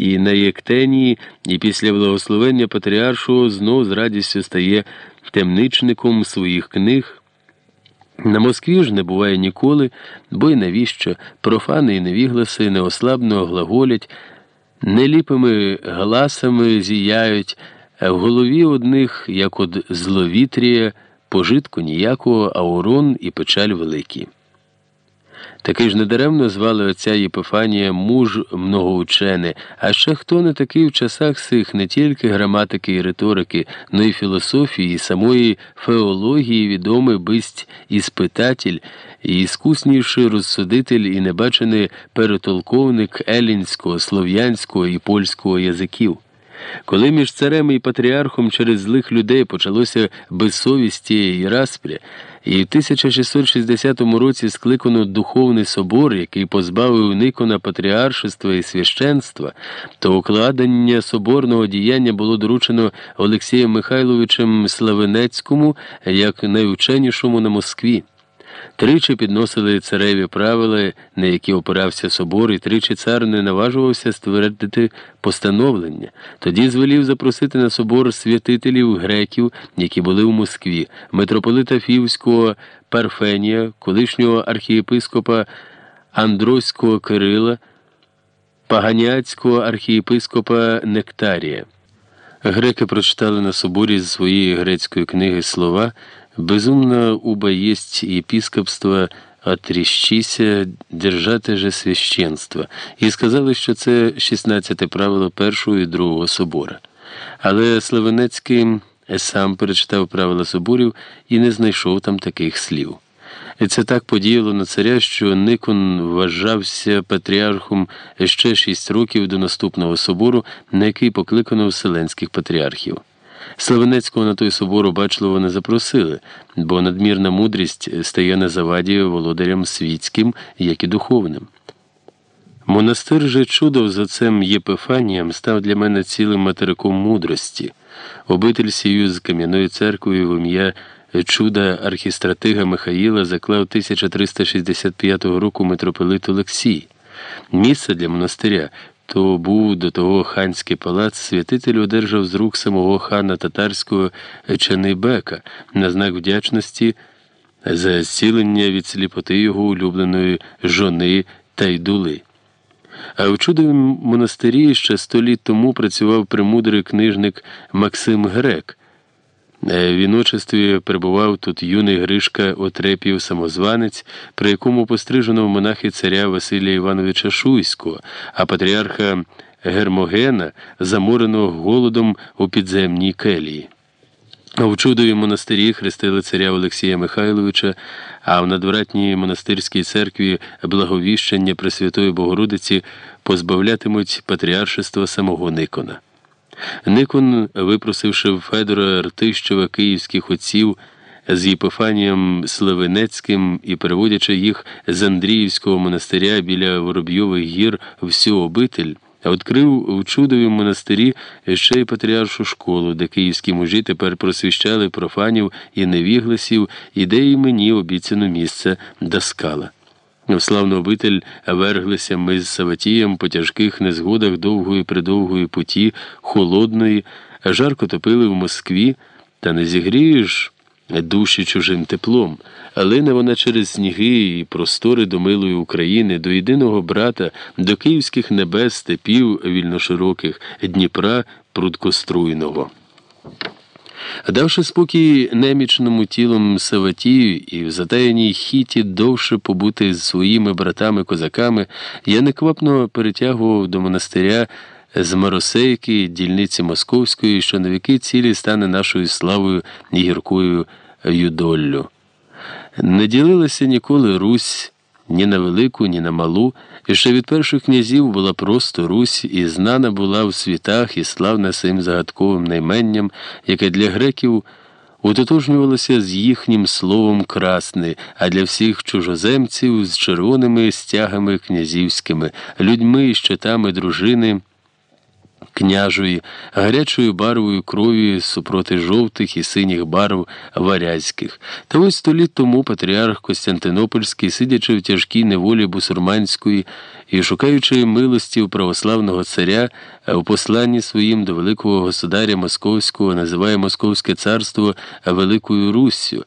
і на Єктенії, і після благословення Патріаршого знов з радістю стає темничником своїх книг. На Москві ж не буває ніколи, бо й навіщо профани і невігласи неослабно глаголять, неліпими гласами зіяють, а в голові одних, як от зловітрія, пожитку ніякого, а урон і печаль великі. Таки ж недаремно звали отця Єпифанія муж многоучений, а ще хто не такий в часах сих не тільки граматики і риторики, но й філософії, і самої феології відомий бисть іспитатель, і іскусніший розсудитель і небачений перетолковник елінського, слов'янського і польського язиків. Коли між царем і патріархом через злих людей почалося безсовісті і распря, і в 1660 році скликано духовний собор, який позбавив Никона патріаршества і священства, то укладення соборного діяння було доручено Олексієм Михайловичем Славенецькому як найученішому на Москві. Тричі підносили цареві правила, на які опирався собор, і тричі цар не наважувався ствердити постановлення. Тоді звелів запросити на собор святителів греків, які були в Москві, митрополита Фівського Парфенія, колишнього архієпископа Андроського Кирила, Паганяцького архієпископа Нектарія. Греки прочитали на соборі з своєї грецької книги слова. Безумно уба есть єпіскопство отріщися, держати же священство, і сказали, що це 16-те правило першого і другого собора. Але Славенецький сам перечитав правила соборів і не знайшов там таких слів. Це так подіяло на царя, що Никон вважався патріархом ще шість років до наступного собору, на який покликано вселенських патріархів. Славенецького на той собор обачливо не запросили, бо надмірна мудрість стає на заваді володарям світським, як і духовним. Монастир же чудов за цим Єпифанієм став для мене цілим материком мудрості. Обитель сію з кам'яною церквою в ім'я чуда архістратига Михаїла заклав 1365 року митрополит Олексій. Місце для монастиря то був до того ханський палац, святитель одержав з рук самого хана татарського Чанибека на знак вдячності за зцілення від сліпоти його улюбленої жони Тайдули. А в чудовому монастирі ще сто літ тому працював премудрий книжник Максим Грек. Е, в іночестві перебував тут юний Гришка Отрепів самозванець, при якому пострижено в монахи царя Василія Івановича Шуйського, а патріарха Гермогена, замореного голодом у підземній келії. В чудовій монастирі хрестили царя Олексія Михайловича, а в надвратній монастирській церкві благовіщення Пресвятої Богородиці позбавлятимуть патріаршества самого Никона. Никон, випросивши в Федора Ртищева київських отців з Єпифанієм Славенецьким і переводячи їх з Андріївського монастиря біля Воробйових гір всю обитель, відкрив в чудовій монастирі ще й патріаршу школу, де київські мужі тепер просвіщали профанів і невігласів, і де й мені обіцяно місце Даскала. В славну верглися ми з Саватієм по тяжких незгодах довгої придовгої путі, холодної, жарко топили в Москві, та не зігрієш душі чужим теплом, але не вона через сніги і простори до милої України, до єдиного брата, до київських небес, степів вільношироких, Дніпра прудкоструйного. Давши спокій немічному тілом Саватію і в затаяній хіті довше побути з своїми братами-козаками, я неквапно перетягував до монастиря з Маросейки, дільниці Московської, що на цілі стане нашою славою і гіркою юдоллю. Не ділилася ніколи Русь ні на велику, ні на малу, і ще від перших князів була просто Русь, і знана була в світах і славна своїм загадковим найменням, яке для греків утотожнювалося з їхнім словом красне, а для всіх чужоземців з червоними стягами князівськими, людьми щитами дружини. Княжої, гарячою барвою крові супроти жовтих і синіх барв варязьких. Та ось сто літ тому патріарх Костянтинопольський, сидячи в тяжкій неволі бусурманської і шукаючи милості у православного царя, в посланні своїм до Великого Государя Московського називає Московське царство Великою Руссю.